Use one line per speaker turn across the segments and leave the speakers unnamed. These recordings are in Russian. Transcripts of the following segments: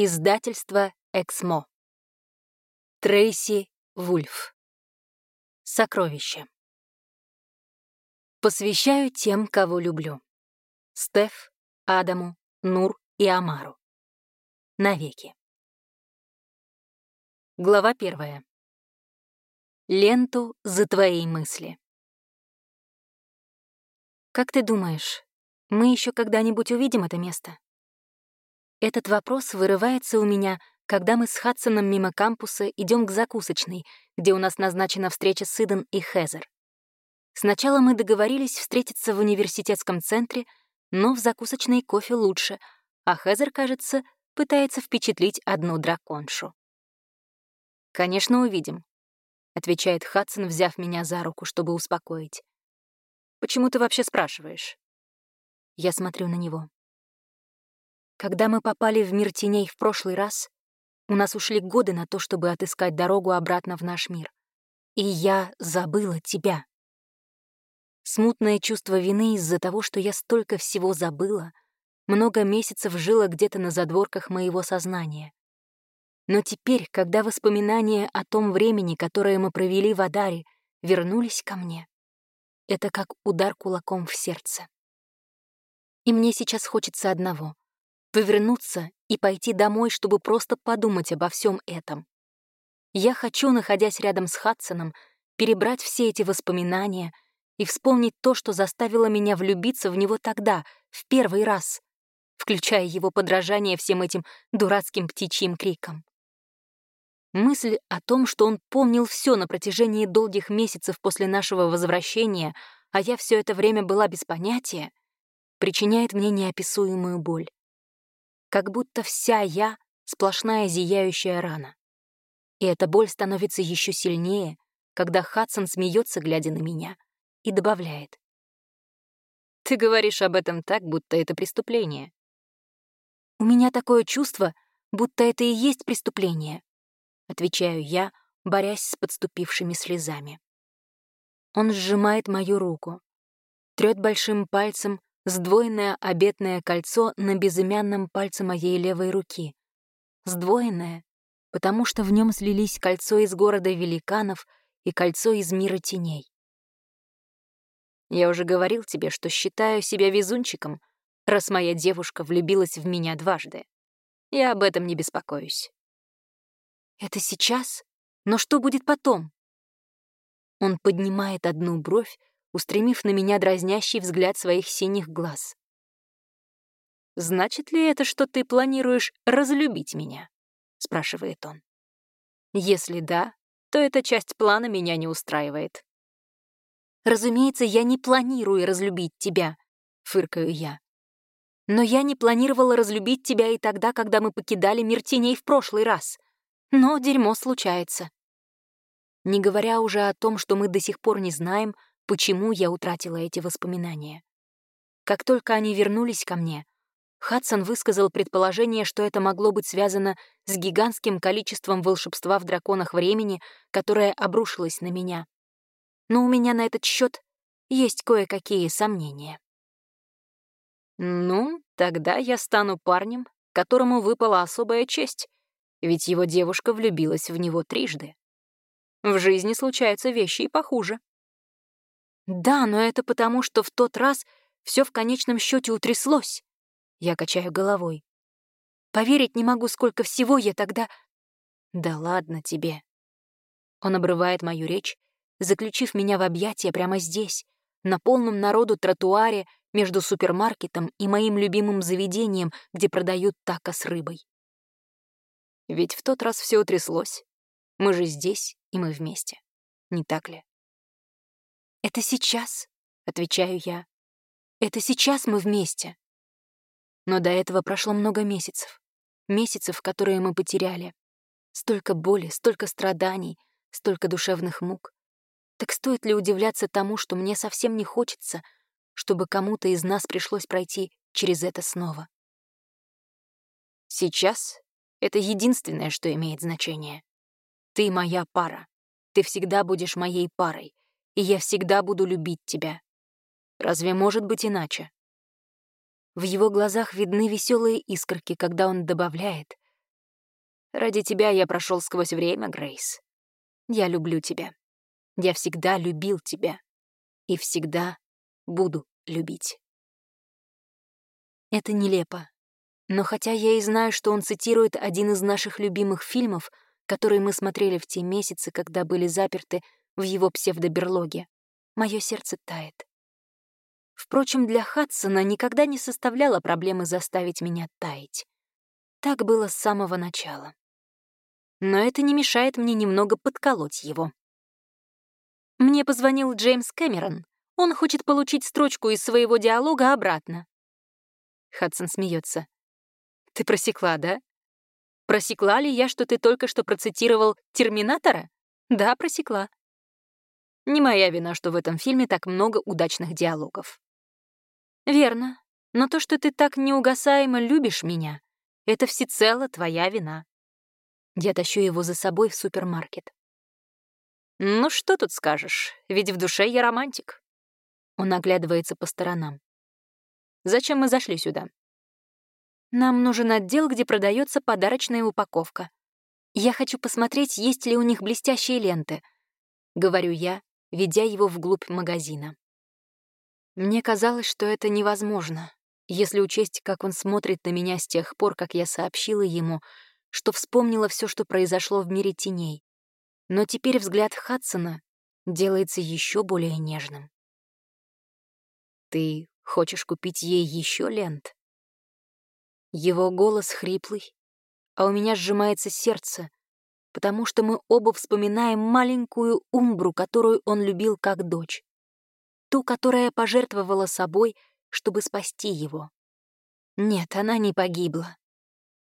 Издательство «Эксмо». Трейси Вульф. Сокровище. Посвящаю тем, кого люблю. Стеф, Адаму, Нур и Амару. Навеки. Глава первая. Ленту за твои мысли. Как ты думаешь, мы еще когда-нибудь увидим это место? Этот вопрос вырывается у меня, когда мы с Хадсоном мимо кампуса идем к закусочной, где у нас назначена встреча с Иден и Хезер. Сначала мы договорились встретиться в университетском центре, но в закусочной кофе лучше, а Хезер, кажется, пытается впечатлить одну драконшу. «Конечно, увидим», — отвечает Хадсон, взяв меня за руку, чтобы успокоить. «Почему ты вообще спрашиваешь?» Я смотрю на него. Когда мы попали в мир теней в прошлый раз, у нас ушли годы на то, чтобы отыскать дорогу обратно в наш мир. И я забыла тебя. Смутное чувство вины из-за того, что я столько всего забыла, много месяцев жила где-то на задворках моего сознания. Но теперь, когда воспоминания о том времени, которое мы провели в Адаре, вернулись ко мне, это как удар кулаком в сердце. И мне сейчас хочется одного повернуться и пойти домой, чтобы просто подумать обо всем этом. Я хочу, находясь рядом с Хадсоном, перебрать все эти воспоминания и вспомнить то, что заставило меня влюбиться в него тогда, в первый раз, включая его подражание всем этим дурацким птичьим крикам. Мысль о том, что он помнил все на протяжении долгих месяцев после нашего возвращения, а я все это время была без понятия, причиняет мне неописуемую боль как будто вся я — сплошная зияющая рана. И эта боль становится еще сильнее, когда Хадсон смеется, глядя на меня, и добавляет. «Ты говоришь об этом так, будто это преступление». «У меня такое чувство, будто это и есть преступление», — отвечаю я, борясь с подступившими слезами. Он сжимает мою руку, трёт большим пальцем Сдвоенное обетное кольцо на безымянном пальце моей левой руки. Сдвоенное, потому что в нем слились кольцо из города великанов и кольцо из мира теней. Я уже говорил тебе, что считаю себя везунчиком, раз моя девушка влюбилась в меня дважды. Я об этом не беспокоюсь. Это сейчас? Но что будет потом? Он поднимает одну бровь, устремив на меня дразнящий взгляд своих синих глаз. «Значит ли это, что ты планируешь разлюбить меня?» — спрашивает он. «Если да, то эта часть плана меня не устраивает». «Разумеется, я не планирую разлюбить тебя», — фыркаю я. «Но я не планировала разлюбить тебя и тогда, когда мы покидали мир теней в прошлый раз. Но дерьмо случается». Не говоря уже о том, что мы до сих пор не знаем, почему я утратила эти воспоминания. Как только они вернулись ко мне, Хадсон высказал предположение, что это могло быть связано с гигантским количеством волшебства в драконах времени, которое обрушилось на меня. Но у меня на этот счет есть кое-какие сомнения. Ну, тогда я стану парнем, которому выпала особая честь, ведь его девушка влюбилась в него трижды. В жизни случаются вещи и похуже. Да, но это потому, что в тот раз все в конечном счете утряслось. Я качаю головой. Поверить не могу, сколько всего я тогда... Да ладно тебе. Он обрывает мою речь, заключив меня в объятия прямо здесь, на полном народу тротуаре между супермаркетом и моим любимым заведением, где продают тако с рыбой. Ведь в тот раз все утряслось. Мы же здесь, и мы вместе. Не так ли? «Это сейчас», — отвечаю я. «Это сейчас мы вместе». Но до этого прошло много месяцев. Месяцев, которые мы потеряли. Столько боли, столько страданий, столько душевных мук. Так стоит ли удивляться тому, что мне совсем не хочется, чтобы кому-то из нас пришлось пройти через это снова? Сейчас это единственное, что имеет значение. Ты моя пара. Ты всегда будешь моей парой и я всегда буду любить тебя. Разве может быть иначе? В его глазах видны веселые искорки, когда он добавляет Ради тебя я прошел сквозь время, Грейс. Я люблю тебя. Я всегда любил тебя. И всегда буду любить. Это нелепо. Но хотя я и знаю, что он цитирует один из наших любимых фильмов, который мы смотрели в те месяцы, когда были заперты в его псевдоберлоге, мое сердце тает. Впрочем, для Хадсона никогда не составляло проблемы заставить меня таять. Так было с самого начала. Но это не мешает мне немного подколоть его. Мне позвонил Джеймс Кэмерон. Он хочет получить строчку из своего диалога обратно. Хадсон смеется. «Ты просекла, да? Просекла ли я, что ты только что процитировал «Терминатора»? Да, просекла. Не моя вина, что в этом фильме так много удачных диалогов. Верно. Но то, что ты так неугасаемо любишь меня, это всецело твоя вина. Я тащу его за собой в супермаркет. Ну что тут скажешь, ведь в душе я романтик. Он оглядывается по сторонам. Зачем мы зашли сюда? Нам нужен отдел, где продается подарочная упаковка. Я хочу посмотреть, есть ли у них блестящие ленты. Говорю я, ведя его вглубь магазина. Мне казалось, что это невозможно, если учесть, как он смотрит на меня с тех пор, как я сообщила ему, что вспомнила все, что произошло в мире теней. Но теперь взгляд Хадсона делается еще более нежным. «Ты хочешь купить ей еще лент?» Его голос хриплый, а у меня сжимается сердце, потому что мы оба вспоминаем маленькую Умбру, которую он любил как дочь. Ту, которая пожертвовала собой, чтобы спасти его. Нет, она не погибла.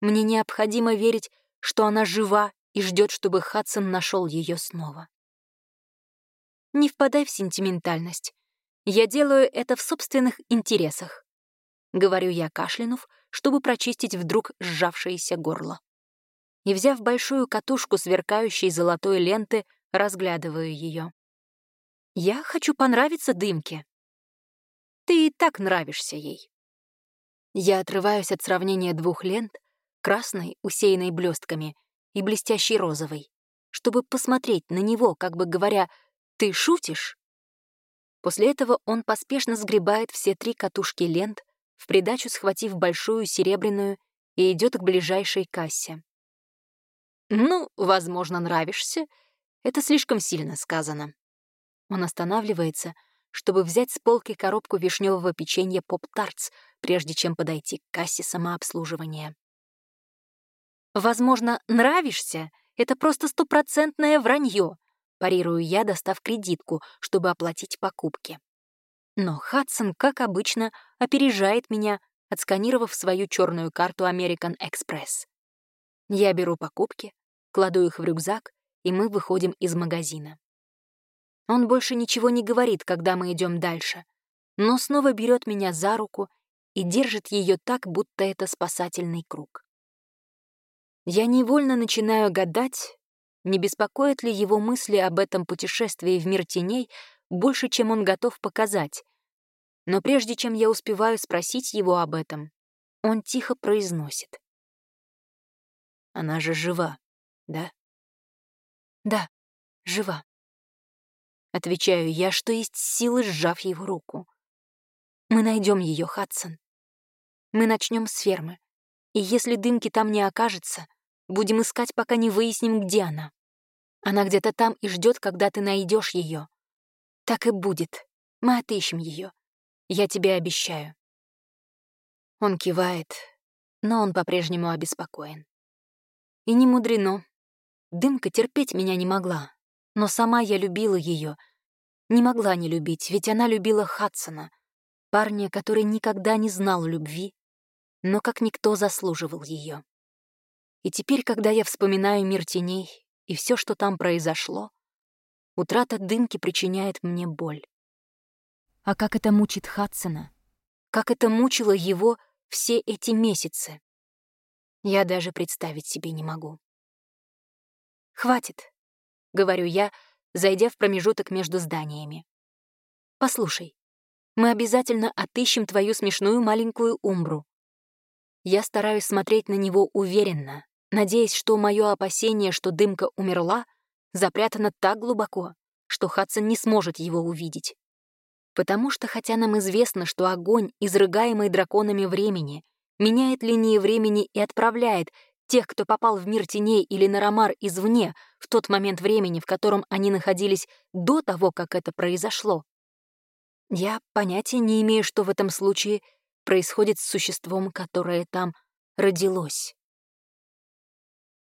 Мне необходимо верить, что она жива и ждет, чтобы Хадсон нашел ее снова. Не впадай в сентиментальность. Я делаю это в собственных интересах. Говорю я, кашлянув, чтобы прочистить вдруг сжавшееся горло и, взяв большую катушку сверкающей золотой ленты, разглядываю ее. «Я хочу понравиться дымке. Ты и так нравишься ей». Я отрываюсь от сравнения двух лент, красной, усеянной блестками, и блестящей розовой, чтобы посмотреть на него, как бы говоря, «Ты шутишь?» После этого он поспешно сгребает все три катушки лент, в придачу схватив большую серебряную, и идет к ближайшей кассе. «Ну, возможно, нравишься. Это слишком сильно сказано». Он останавливается, чтобы взять с полки коробку вишневого печенья поп-тартс, прежде чем подойти к кассе самообслуживания. «Возможно, нравишься — это просто стопроцентное вранье», парирую я, достав кредитку, чтобы оплатить покупки. Но Хадсон, как обычно, опережает меня, отсканировав свою черную карту American Express. Я беру покупки, кладу их в рюкзак, и мы выходим из магазина. Он больше ничего не говорит, когда мы идем дальше, но снова берет меня за руку и держит ее так, будто это спасательный круг. Я невольно начинаю гадать, не беспокоят ли его мысли об этом путешествии в мир теней больше, чем он готов показать. Но прежде чем я успеваю спросить его об этом, он тихо произносит. Она же жива, да? Да, жива. Отвечаю я, что есть силы, сжав его руку. Мы найдем ее, Хадсон. Мы начнем с фермы. И если дымки там не окажется, будем искать, пока не выясним, где она. Она где-то там и ждет, когда ты найдешь ее. Так и будет. Мы отыщем ее. Я тебе обещаю. Он кивает, но он по-прежнему обеспокоен. И не мудрено. Дымка терпеть меня не могла, но сама я любила ее. Не могла не любить, ведь она любила Хадсона, парня, который никогда не знал любви, но как никто заслуживал ее. И теперь, когда я вспоминаю мир теней и все, что там произошло, утрата дымки причиняет мне боль. А как это мучит Хадсона? Как это мучило его все эти месяцы? я даже представить себе не могу. «Хватит», — говорю я, зайдя в промежуток между зданиями. «Послушай, мы обязательно отыщем твою смешную маленькую умбру». Я стараюсь смотреть на него уверенно, надеясь, что мое опасение, что дымка умерла, запрятано так глубоко, что Хадсон не сможет его увидеть. Потому что, хотя нам известно, что огонь, изрыгаемый драконами времени, меняет линии времени и отправляет тех, кто попал в мир теней или на Ромар извне, в тот момент времени, в котором они находились до того, как это произошло. Я понятия не имею, что в этом случае происходит с существом, которое там родилось.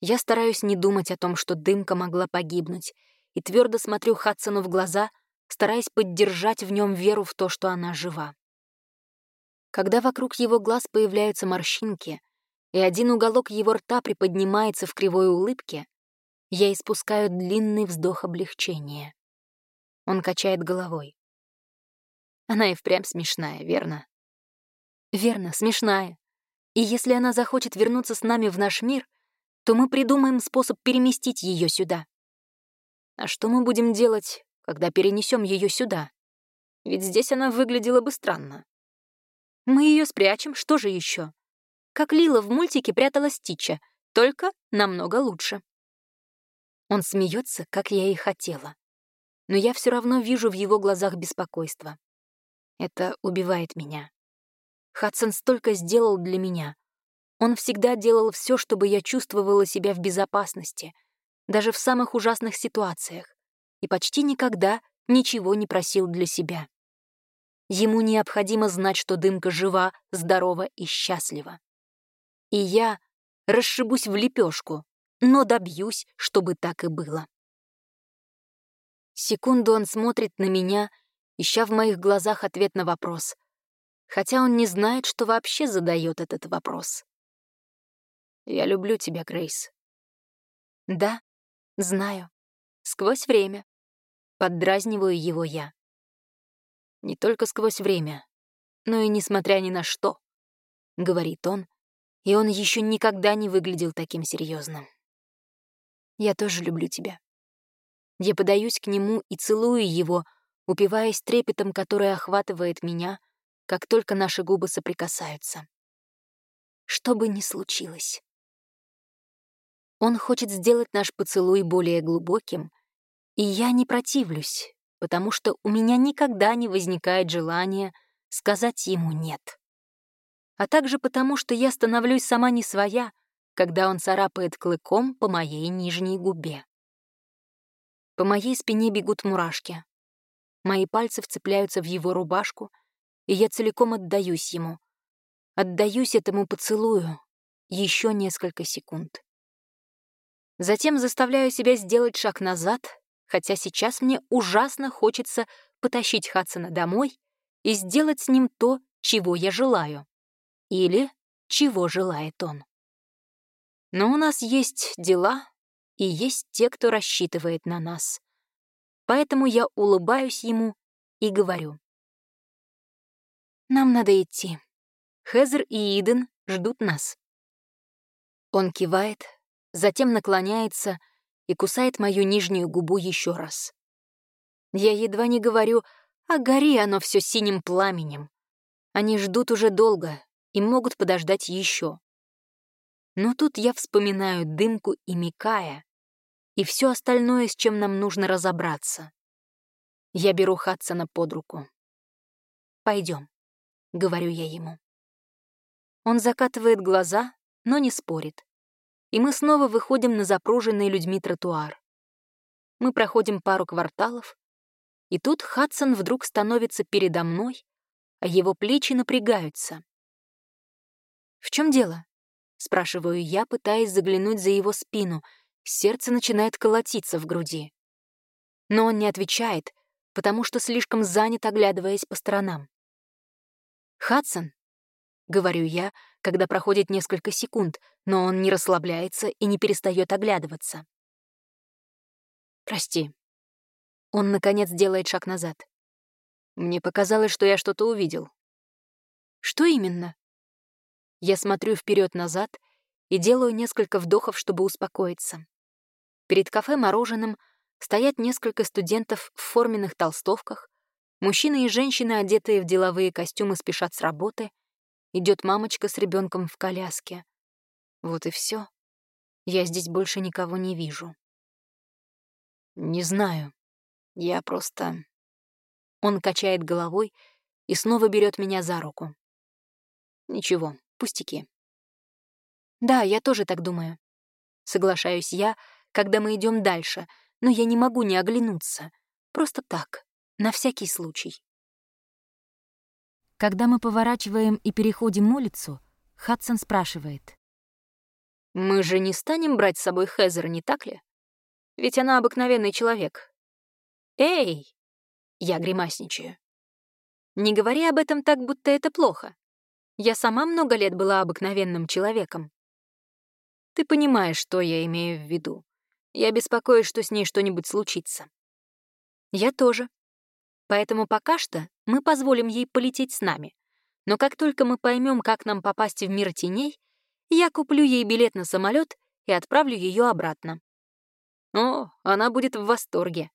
Я стараюсь не думать о том, что дымка могла погибнуть, и твердо смотрю Хадсону в глаза, стараясь поддержать в нем веру в то, что она жива. Когда вокруг его глаз появляются морщинки, и один уголок его рта приподнимается в кривой улыбке, я испускаю длинный вздох облегчения. Он качает головой. Она и впрямь смешная, верно? Верно, смешная. И если она захочет вернуться с нами в наш мир, то мы придумаем способ переместить ее сюда. А что мы будем делать, когда перенесем ее сюда? Ведь здесь она выглядела бы странно. Мы ее спрячем, что же еще? Как Лила в мультике прятала Стича, только намного лучше. Он смеется, как я и хотела. Но я все равно вижу в его глазах беспокойство. Это убивает меня. Хадсон столько сделал для меня. Он всегда делал все, чтобы я чувствовала себя в безопасности, даже в самых ужасных ситуациях, и почти никогда ничего не просил для себя. Ему необходимо знать, что дымка жива, здорова и счастлива. И я расшибусь в лепешку, но добьюсь, чтобы так и было. Секунду он смотрит на меня, ища в моих глазах ответ на вопрос, хотя он не знает, что вообще задает этот вопрос. «Я люблю тебя, Грейс». «Да, знаю. Сквозь время». Поддразниваю его я. Не только сквозь время, но и несмотря ни на что, — говорит он, и он еще никогда не выглядел таким серьезным. Я тоже люблю тебя. Я подаюсь к нему и целую его, упиваясь трепетом, который охватывает меня, как только наши губы соприкасаются. Что бы ни случилось. Он хочет сделать наш поцелуй более глубоким, и я не противлюсь, потому что у меня никогда не возникает желания сказать ему «нет». А также потому, что я становлюсь сама не своя, когда он царапает клыком по моей нижней губе. По моей спине бегут мурашки. Мои пальцы вцепляются в его рубашку, и я целиком отдаюсь ему. Отдаюсь этому поцелую еще несколько секунд. Затем заставляю себя сделать шаг назад хотя сейчас мне ужасно хочется потащить Хадсона домой и сделать с ним то, чего я желаю. Или чего желает он. Но у нас есть дела, и есть те, кто рассчитывает на нас. Поэтому я улыбаюсь ему и говорю. «Нам надо идти. Хезер и Иден ждут нас». Он кивает, затем наклоняется и кусает мою нижнюю губу еще раз. Я едва не говорю, а гори оно все синим пламенем. Они ждут уже долго и могут подождать еще. Но тут я вспоминаю дымку и Микая, и все остальное, с чем нам нужно разобраться. Я беру Хадсона под руку. Пойдем, говорю я ему. Он закатывает глаза, но не спорит и мы снова выходим на запруженный людьми тротуар. Мы проходим пару кварталов, и тут Хадсон вдруг становится передо мной, а его плечи напрягаются. «В чем дело?» — спрашиваю я, пытаясь заглянуть за его спину. Сердце начинает колотиться в груди. Но он не отвечает, потому что слишком занят, оглядываясь по сторонам. «Хадсон», — говорю я, когда проходит несколько секунд, но он не расслабляется и не перестает оглядываться. «Прости». Он, наконец, делает шаг назад. Мне показалось, что я что-то увидел. «Что именно?» Я смотрю вперед назад и делаю несколько вдохов, чтобы успокоиться. Перед кафе мороженым стоят несколько студентов в форменных толстовках, мужчины и женщины, одетые в деловые костюмы, спешат с работы, Идет мамочка с ребенком в коляске. Вот и все. Я здесь больше никого не вижу. Не знаю. Я просто... Он качает головой и снова берет меня за руку. Ничего, пустяки. Да, я тоже так думаю. Соглашаюсь я, когда мы идем дальше, но я не могу не оглянуться. Просто так, на всякий случай. Когда мы поворачиваем и переходим улицу, Хадсон спрашивает. «Мы же не станем брать с собой Хезера, не так ли? Ведь она обыкновенный человек». «Эй!» — я гримасничаю. «Не говори об этом так, будто это плохо. Я сама много лет была обыкновенным человеком. Ты понимаешь, что я имею в виду. Я беспокоюсь, что с ней что-нибудь случится. Я тоже. Поэтому пока что мы позволим ей полететь с нами. Но как только мы поймем, как нам попасть в мир теней, я куплю ей билет на самолет и отправлю ее обратно. О, она будет в восторге.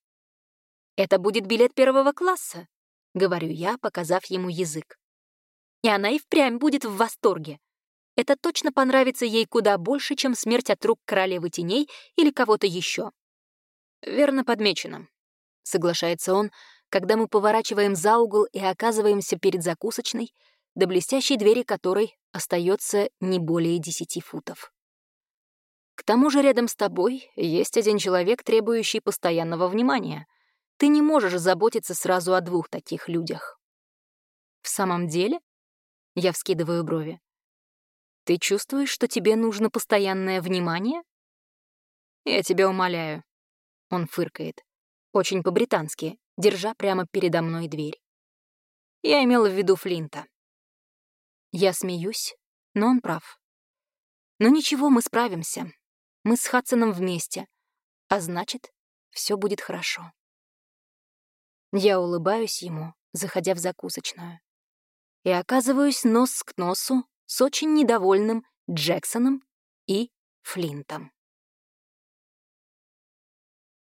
Это будет билет первого класса, говорю я, показав ему язык. И она и впрямь будет в восторге. Это точно понравится ей куда больше, чем смерть от рук королевы теней или кого-то еще. Верно подмечено, соглашается он, когда мы поворачиваем за угол и оказываемся перед закусочной, до блестящей двери которой остается не более десяти футов. К тому же рядом с тобой есть один человек, требующий постоянного внимания. Ты не можешь заботиться сразу о двух таких людях. В самом деле? Я вскидываю брови. Ты чувствуешь, что тебе нужно постоянное внимание? Я тебя умоляю. Он фыркает. Очень по-британски, держа прямо передо мной дверь. Я имела в виду Флинта. Я смеюсь, но он прав. Но ничего, мы справимся. Мы с Хадсоном вместе. А значит, все будет хорошо. Я улыбаюсь ему, заходя в закусочную. И оказываюсь нос к носу с очень недовольным Джексоном и Флинтом.